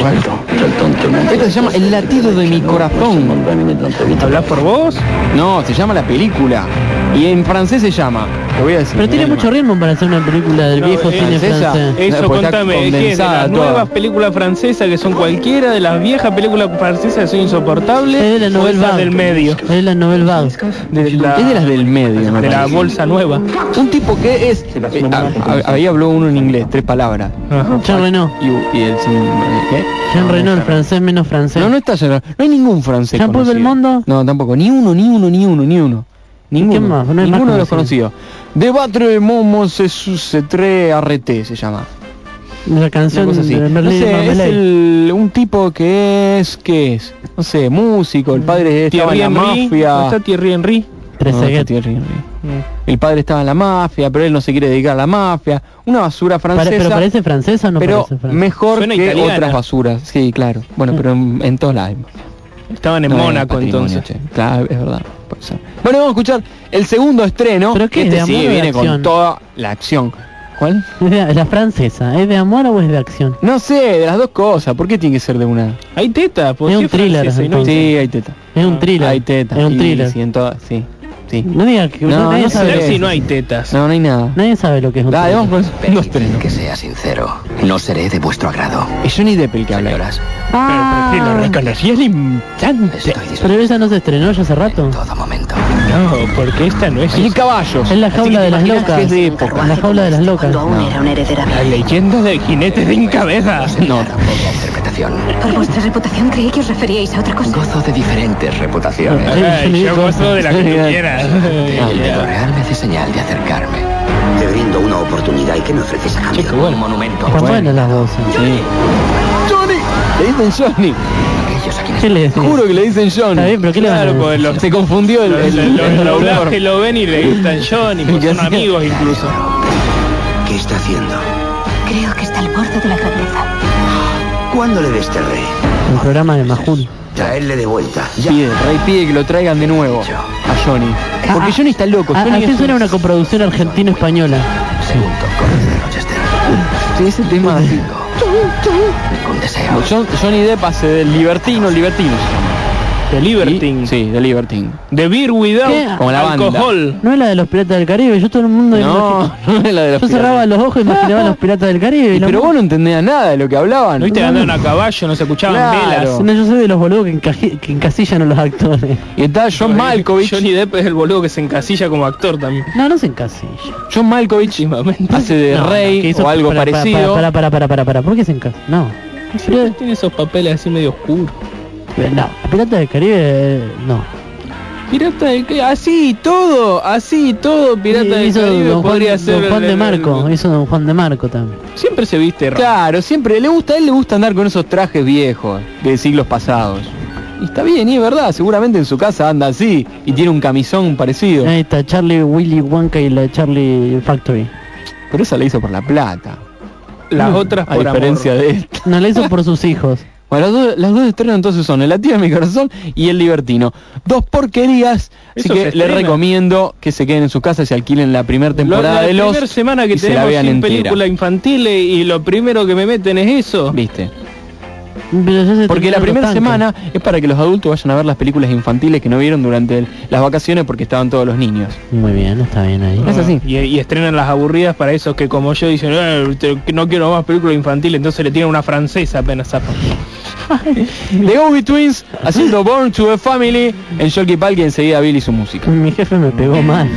cuál. Esta se llama El latido de mi corazón. ¿Hablas por vos? No, se llama la película. Y en francés se llama. Te voy a decir. Pero tiene mucho ritmo para hacer una película del viejo cine francés. Eso, está contame, ¿qué es? ¿De las toda. nuevas películas francesas que son cualquiera de las viejas películas francesas que son insoportables? Es de la o esas Vague. del medio. Es la Nouvelle Vague. De la, Es de las del medio, me de la bolsa nueva. Un tipo que es... eh, ah, ah, ahí habló uno en inglés, tres palabras. Jean Reno. Y, y el... eh, ¿Qué? Jean Reno, el francés menos francés. No, no está Jean. No hay ningún francés ¿Jean-Paul conocido. Belmondo? No, tampoco. Ni uno, ni uno, ni uno, ni uno. Ninguno. quién más? No hay más Ninguno de los conocidos. Debatre Momo se sucetre arrete se llama. La Una canción cosa así. de No Merlí sé, es el- un tipo que es, ¿qué es? No sé, músico, el padre estaba en la mafia. ¿No está Thierry Henry? No, está Thierry Henry. El padre estaba en la mafia, pero él no se quiere dedicar a la mafia. Una basura Pare- francesa. ¿Pero parece francesa o no pero parece francesa? mejor Suena que italiana. otras basuras. Sí, claro. Bueno, pero en, en todos lados. Estaban en No, Mónaco entonces. che. Claro, es verdad. puede ser. Bueno, vamos a escuchar el segundo estreno. ¿Pero qué, de este sí amor o de viene con toda la acción. ¿Cuál? Es la francesa, ¿es de amor o es de acción? No sé, de las dos cosas. ¿Por qué tiene que ser de una? Hay teta, ¿por Es un thriller, no. Sí, hay teta. Es un thriller. Hay teta. Es un Y thriller. Sí, en todas, sí. Sí. No diga que No, nadie, no sabe? Si no hay tetas. No, no hay nada. nadie sabe lo que es un Dale, vamos con los estrenos. Que sea sincero, no seré de vuestro agrado. Es Johnny Depp el que habla. Señoras, Ah, Pero, pero si lo reconocí al instante. pero esa no se estrenó ya hace rato. en todo momento. No, porque esta no es Hay caballos. Es la jaula de las locas. es de época. La jaula de las locas. Aún era una heredera la leyenda del jinete sin cabeza. No, Tampoco interpretación. Por vuestra reputación creí que os referíais a otra cosa. Gozo de diferentes reputaciones. Ay, yo gozo de la que tú quieras. Lo real me hace señal de acercarme. Te brindo una oportunidad y que me ofreces a cambio. Un monumento. Están buenas las voces. Sí. Johnny. Le dicen Johnny. ¿Qué le decís? Juro que le dicen Johnny. Bien, pero ¿qué le Claro, decir? pues los, Se confundió el, el, el doblajes lo ven y le gritan Johnny, ¿Y pues son amigos incluso. ¿Qué está haciendo? Creo que está al borde de la grandeza. ¿Cuándo le desterré? El programa de Majul. Traerle de vuelta. Ya. Pide, Rey pide que lo traigan de nuevo a Johnny. Porque Ah, Johnny está loco. Ah, Johnny Así es suena una coproducción argentino-española. De Rochester. Sí, ese tema así. Con deseo. John- Johnny Depp hace del libertino, libertino se llama. De Libertine. Sí, de libertine. De Beer Without ¿Qué? Como la banda. Alcohol. No es la de los piratas del Caribe, yo todo el mundo No, no es la de los Yo cerraba piratas. los ojos y imaginaba a los piratas del Caribe. y Pero vos no entendías nada de lo que hablaban. ¿No viste andaban a caballo? No se escuchaban Claro. velas. No, yo soy de los boludos que, encaji- que encasillan a los actores. Y está John Malkovich. Johnny Depp es el boludo que se encasilla como actor también. No, no se encasilla. John Malkovich hace de No, no, rey que hizo- o algo para, para, parecido. Para, para, para, para, para, ¿por qué se encasilla? No. Siempre tiene esos papeles así medio oscuros. No, Piratas del Caribe, no. Pirata de qué? Así, todo, así, todo Pirata del hizo Caribe Don Juan, podría ser. Don Juan el- de el- Marco, hizo Don Juan de Marco también. Siempre se viste raro. Claro, siempre le gusta, a él le gusta andar con esos trajes viejos de siglos pasados. Y está bien, y es verdad, seguramente en su casa anda así y tiene un camisón parecido. Ahí está Charlie Willy Wonka y la Charlie Factory. Pero esa la hizo por la plata. Las Mm, otras a por diferencia amor. de esta. No, la hizo por sus hijos. Bueno, las dos, las dos estrenos entonces son El latido de mi corazón y El libertino. Dos porquerías, así que les recomiendo que se queden en su casa y se alquilen la primera temporada la de los primera semana que la tenemos vean sin película infantil y lo primero que me meten es eso. ¿Viste? Porque la primera semana es para que los adultos vayan a ver las películas infantiles que no vieron durante el- las vacaciones porque estaban todos los niños. Muy bien, está bien ahí. Es así. Y, y estrenan las aburridas para esos que como yo dicen, "Eh, no quiero más película infantil, entonces le tiran una francesa apenas zapa. The Go Twins haciendo Born to a Family en Sholky Park y enseguida Billy su música. Mi jefe me pegó mal.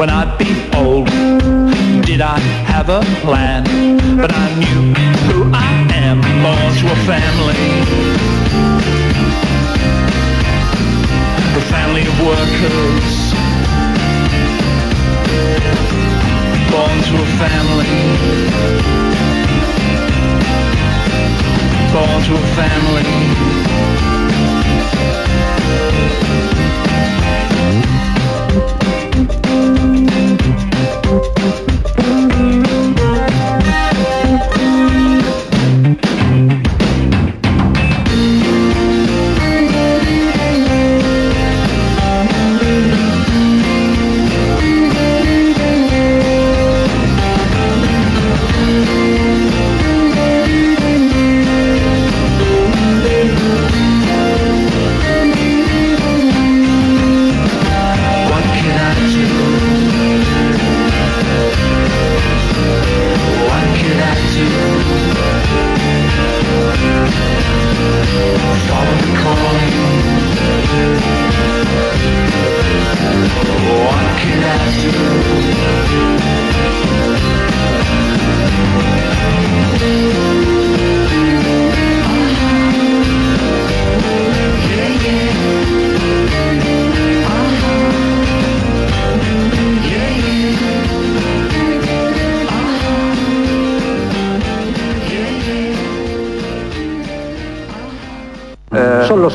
When I'd be old, did I have a plan? But I knew who I am, born to a family. A family of workers. Born to a family. Born to a family.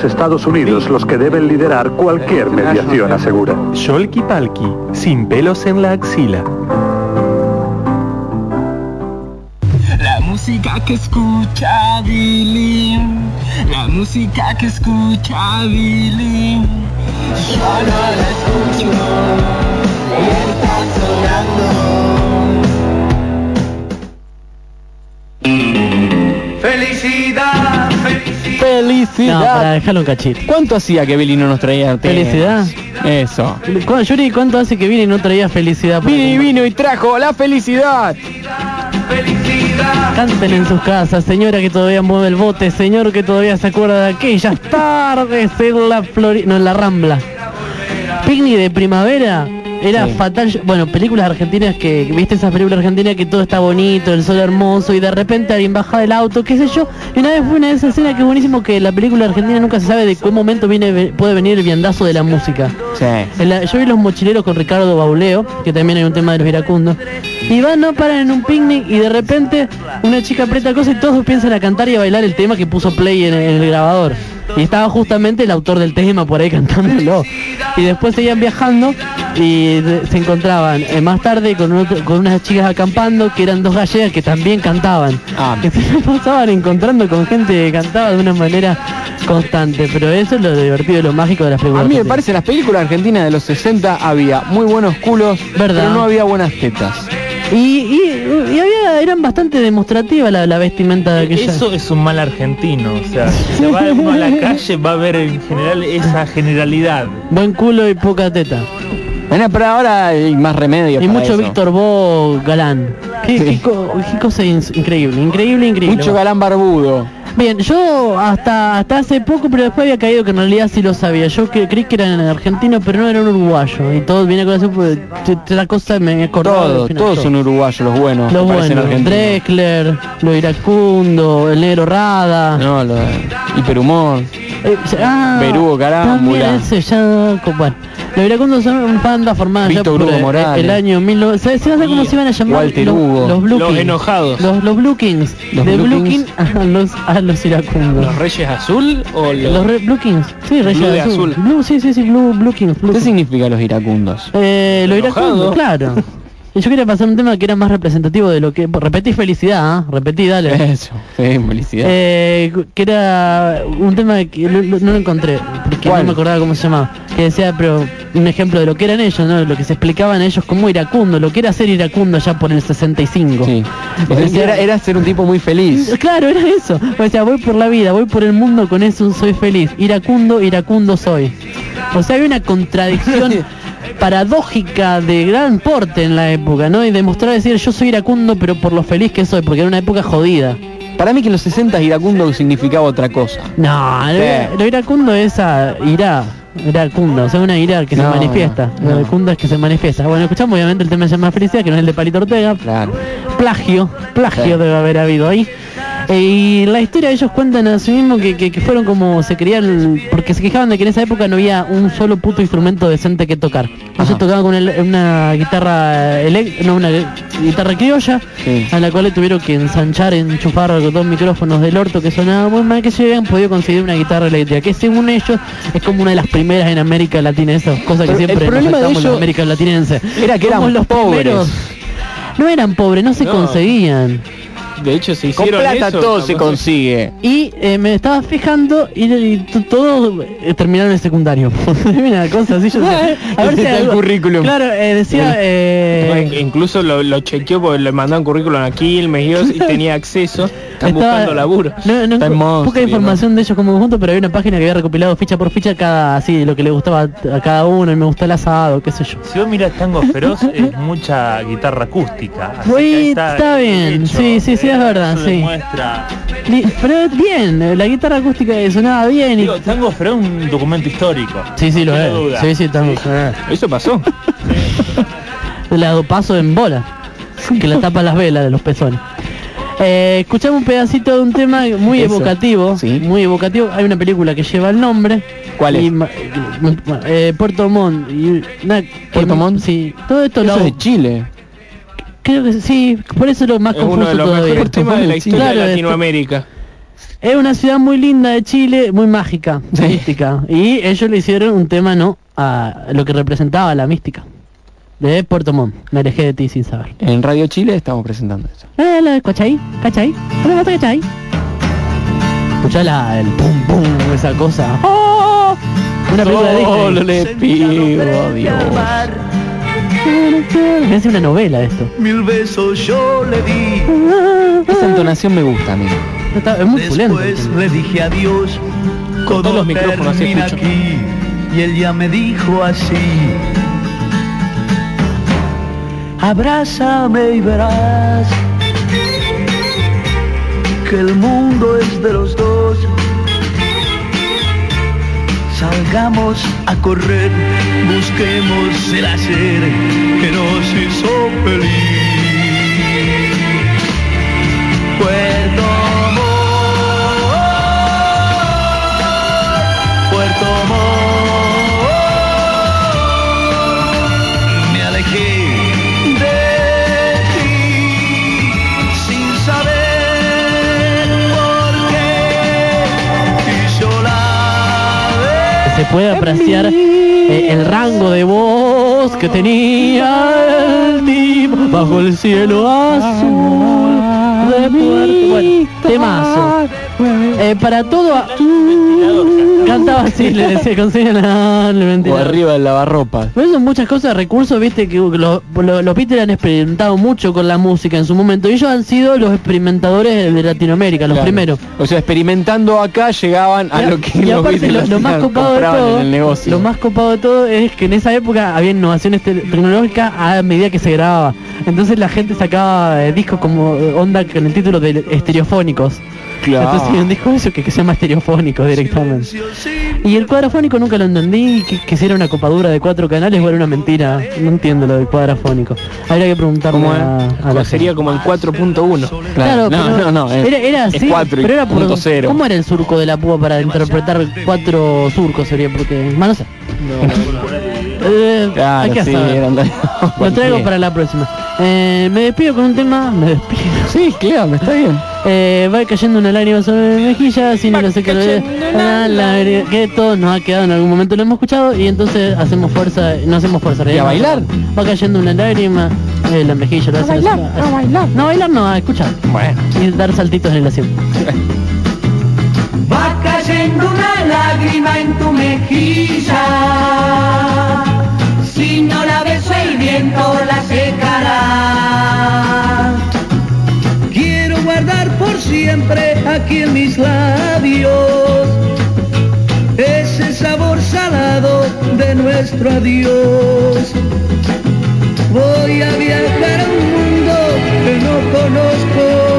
Estados Unidos los que deben liderar cualquier mediación, asegura. Sholky Palki, sin pelos en la axila. La música que escucha Billy, la música que escucha Billy, yo no la escucho, felicidad. No, para dejarlo un cachito. ¿Cuánto hacía que Billy no nos traía temas? ¿Felicidad? Eso. ¿Cu- Yuri, ¿cuánto hace que vine y no traía felicidad? para Vino y compartir? vino y trajo la felicidad. Canten en sus casas, señora que todavía mueve el bote, señor que todavía se acuerda de aquellas tardes en la Florida, no en la Rambla. Picnic de primavera era Sí. fatal. Bueno, películas argentinas que viste esas películas argentinas que todo está bonito, el sol hermoso y de repente alguien baja del auto, qué sé yo. Y una vez fue una de esas escenas que es buenísimo que la película argentina nunca se sabe de qué momento viene puede venir el viandazo de la música. Sí. La- yo vi Los Mochileros con Ricardo Bauleo, que también hay un tema de los iracundos. Y van, no paran en un picnic y de repente una chica aprieta cosas y todos piensan a cantar y a bailar el tema que puso Play en, en el grabador. Y estaba justamente el autor del tema por ahí cantándolo. Y después seguían viajando y de- se encontraban eh, más tarde con, otro- con unas chicas acampando que eran dos gallegas que también cantaban. Ah. Que se pasaban encontrando con gente que cantaba de una manera constante. Pero eso es lo divertido y lo mágico de las A películas. mí me parece en las películas argentinas de los 60 había muy buenos culos, ¿Verdad? pero no había buenas tetas. Y, y, y había, eran bastante demostrativa la, la vestimenta de aquella. Eso es un mal argentino, o sea, si se va uno a la calle va a ver en general esa generalidad. Buen culo y poca teta. Bueno, pero ahora hay más remedio Y para mucho eso. Víctor Bo galán. Qué, Sí. qué qué cosa ins- increíble, increíble, increíble. Mucho galán barbudo. Bien, yo hasta hasta hace poco, pero después había caído que en realidad sí lo sabía. Yo que, creí que eran argentinos, pero no eran uruguayos. Y todo viene con la cosa me del Todos, final, todos todo. son uruguayos los buenos. Los buenos. Drexler, lo iracundo, el negro Rada. No, lo hiperhumor. Eh, ah, Carámbula. También ese ya, bueno. Los iracundos son una banda formada ya por Hugo el, Morales. el año 19... ¿Sabes cómo se iban a llamar? Walter los, Hugo. Los Blue Los enojados. Los, los Blue Kings. Los de Blue Kings. King a los, a los iracundos. ¿Los Reyes Azul o los, Los re- Blue Kings. Sí, Reyes Blue de azul. azul. Blue, sí, sí, sí, Blue, Blue Kings. Blue ¿Qué Kings. significa los iracundos? Eh, los Enojado. iracundos, claro. Y yo quería pasar un tema que era más representativo de lo que... Repetí felicidad, ¿ah? Repetí, dale. Eso, sí, felicidad. Eh, que era un tema que lo- lo- no lo encontré, porque ¿Cuál? no me acordaba cómo se llamaba. Que decía, pero un ejemplo de lo que eran ellos, ¿no? Lo que se explicaban ellos como iracundo, lo que era ser iracundo ya por el 65. Sí. Decía- Era, era ser un tipo muy feliz. Claro, era eso. O sea, voy por la vida, voy por el mundo, con eso soy feliz. Iracundo, iracundo soy. O sea, había una contradicción paradójica de gran porte en la época, ¿no? Y demostrar decir, yo soy iracundo, pero por lo feliz que soy, porque era una época jodida. Para mí que en los 60 iracundo significaba otra cosa. No, lo, Sí. lo iracundo es a ira. Iracundo, o sea, una ira que No, se manifiesta. no, es que se manifiesta. Bueno, escuchamos obviamente el tema se llama Felicidad, que no es el de Palito Ortega. Claro. Plagio, plagio Sí. debe haber habido ahí. Eh, y la historia ellos cuentan a sí mismo que, que- que fueron como se querían, porque se quejaban de que en esa época no había un solo puto instrumento decente que tocar. Ellos tocaban con el- una guitarra elec- no, una guitarra criolla, Sí. a la cual le tuvieron que ensanchar, enchufar dos micrófonos del orto que sonaba muy mal, que se habían podido conseguir una guitarra eléctrica, que según ellos es como una de las primeras en América Latina, esas cosas que Pero el siempre nos problema de saltamos los América Latinense. era que eran Somos los pobres. primeros. No eran pobres, no se No. conseguían. De hecho, se Con hicieron plata eso, todo se consigue. Y eh, me estaba fijando y, y t- todo eh, terminaron en secundario. una cosa así, yo decía, a ver si Está el algo- currículum. Claro, eh, decía... eh, Incluso lo, lo chequeó porque le mandaban currículum a Quilmes y tenía acceso. Están estaba- buscando laburo. No, no, Está poca y información de ellos como conjunto, pero había una página que había recopilado ficha por ficha cada así lo que le gustaba a cada uno y me gustó el asado, qué sé yo. Si vos miras Tango Feroz, es mucha guitarra acústica. así que ahí Uy, está bien, hecho, sí, sí, sí, es eh, verdad, eso sí. demuestra- Pero bien, la guitarra acústica sonaba bien y... Digo, Tango Feroz es un documento histórico. Sí, sí, lo es. duda. Sí, sí, estamos... eh. Eso pasó. Le hago paso en bola, que le tapa las velas de los pezones. Eh, escuchamos un pedacito de un tema muy Eso, evocativo, sí. muy evocativo. Hay una película que lleva el nombre. ¿Cuál es? eh, Puerto Montt. y ¿Puerto Montt? Sí. Todo esto Eso lo es de Chile. creo que sí. Por eso es lo más Es uno confuso de los todavía. mejores temas de la historia Claro, de es- Latinoamérica. Es una ciudad muy linda de Chile, muy mágica, mística. Y ellos le hicieron un tema, ¿no? A lo que representaba la mística. De Puerto Montt. Me alejé de ti sin saber. En Radio Chile estamos presentando eso. Eh, la ¿cachai? ¿Cachai? ¿No te cachai? Escuchá la, el pum pum, esa cosa. ¡Oh! Una película de Disney. Solo le pido a Dios. Me hace una novela esto. Mil besos yo le di. Esa entonación me gusta a mí. Está- es muy pulento. Después le dije adiós. Con todos Todo los micrófonos escucha. aquí. Y él ya me dijo así. Abrázame y verás que el mundo es de los dos. Salgamos a correr, busquemos el hacer que nos hizo feliz. Puerto Montt, Puerto Montt, puede apreciar eh, el rango de voz que tenía el tipo bajo el cielo azul de Puerto. Bueno, temazo. Eh, para todo a- cantaba así, le decía consiguen al O arriba del lavarropa. Pero son muchas cosas, recursos, viste, que lo- lo- los Beatles han experimentado mucho con la música en su momento. Y ellos han sido los experimentadores de Latinoamérica, los Claro. primeros. O sea, experimentando acá llegaban a lo que y los aparte lo, lo más copado de todo, en el negocio. lo más copado de todo es que en esa época había innovaciones te- tecnológicas a medida que se grababa. Entonces la gente sacaba eh, discos como eh, onda con el título de estereofónicos. Claro. Entonces disco de eso que, que se llama estereofónico directamente. Y el cuadrafónico nunca lo entendí, que, que si era una copadura de cuatro canales o era una mentira. No entiendo lo del cuadrafónico. Habría que preguntarle ¿Cómo a, a la Sería como el 4.1. Claro, no, pero no, no, es- era, era así, cuatro y pero era por, punto cero. ¿Cómo era el surco de la púa para interpretar cuatro surcos sería? Porque, más no sé. Eh, Claro, hay que sí, Lo traigo para la próxima. Eh, me despido con un tema, me despido. Sí, claro, está bien. Eh, va cayendo una lágrima sobre mi mejilla, si no lo sé lágrima, que todos nos ha quedado en algún momento, lo hemos escuchado y entonces hacemos fuerza, no hacemos fuerza. ¿Y a bailar? Va cayendo una lágrima, eh, la mejilla lo hace. bailar, a bailar. No, bailar no, a escuchar. Bueno. Y dar saltitos en el asiento. Va cayendo una lágrima en tu mejilla. Viento la secará. Quiero guardar por siempre aquí en mis labios ese sabor salado de nuestro adiós. Voy a viajar a un mundo que no conozco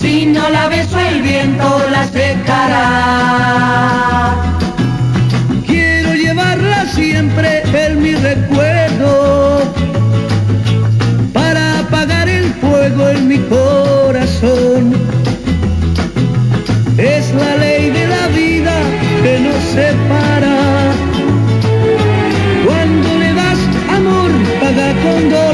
Si no la beso el viento la secará. Quiero llevarla siempre en mi recuerdo para apagar el fuego en mi corazón. Es la ley de la vida que nos separa. Cuando le das amor, paga con dolor.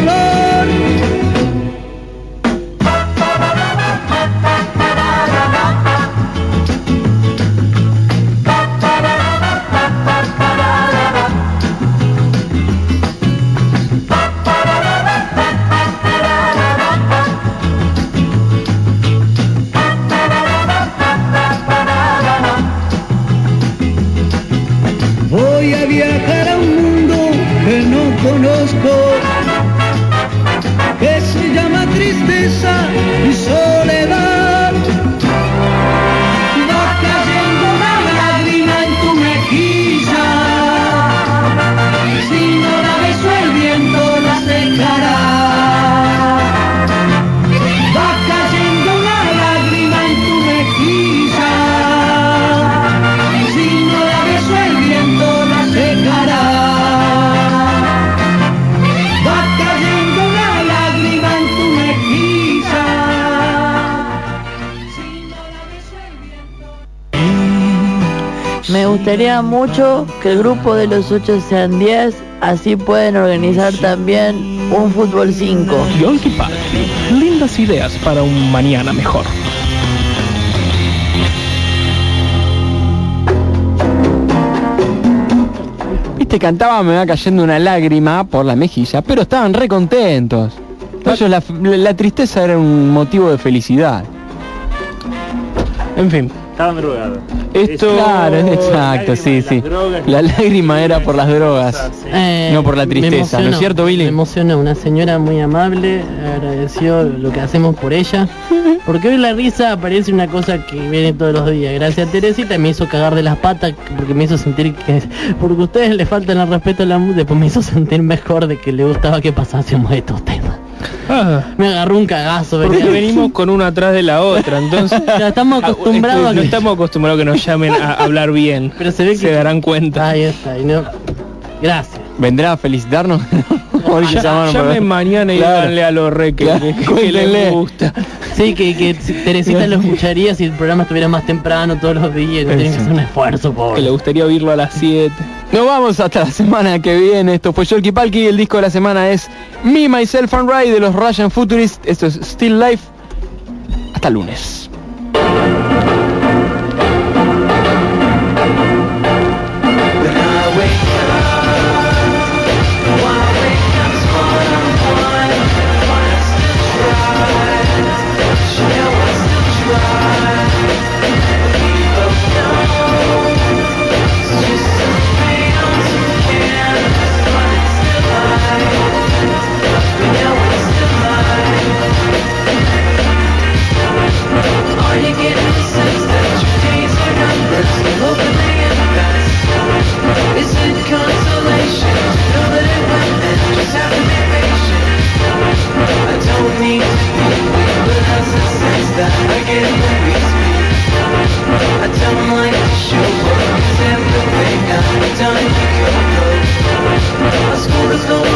Gustaría mucho que el grupo de los 8 sean 10, así pueden organizar también un fútbol 5. Yonki Palki. Lindas ideas para un mañana mejor. Viste, cantaba me va cayendo una lágrima por la mejilla, pero estaban re contentos. Para ellos la, la tristeza era un motivo de felicidad. En fin. Estaban drogados. Esto Claro, exacto, sí, sí. La lágrima era por las drogas, Eh, no por la me tristeza, ¿no es cierto, Me Billy? emocionó, una señora muy amable, agradeció lo que hacemos por ella, porque hoy la risa parece una cosa que viene todos los días. Gracias a Teresita me hizo cagar de las patas porque me hizo sentir que, porque ustedes le faltan el respeto a la música, después me hizo sentir mejor de que le gustaba que pasásemos estos temas. Me agarró un cagazo. Porque venía- venimos con una atrás de la otra, entonces Ya estamos acostumbrados a no que- estamos acostumbrados a que nos llamen a hablar bien. Pero se ve que se darán cuenta. Ahí está, y no. Gracias. ¿Vendrá a felicitarnos? Ya- llamaron para- llamen mañana y Claro. díganle a los re que, Claro, que- que les gusta. Sí, que, que si Teresita lo escucharía si el programa estuviera más temprano todos los días, no tiene que hacer un esfuerzo, Que pobre. le gustaría oírlo a las 7. Nos vamos hasta la semana que viene. Esto fue Yolki Palki. El disco de la semana es Me, Myself and Ray de los Russian Futurists. Esto es Still Life. Hasta lunes. was no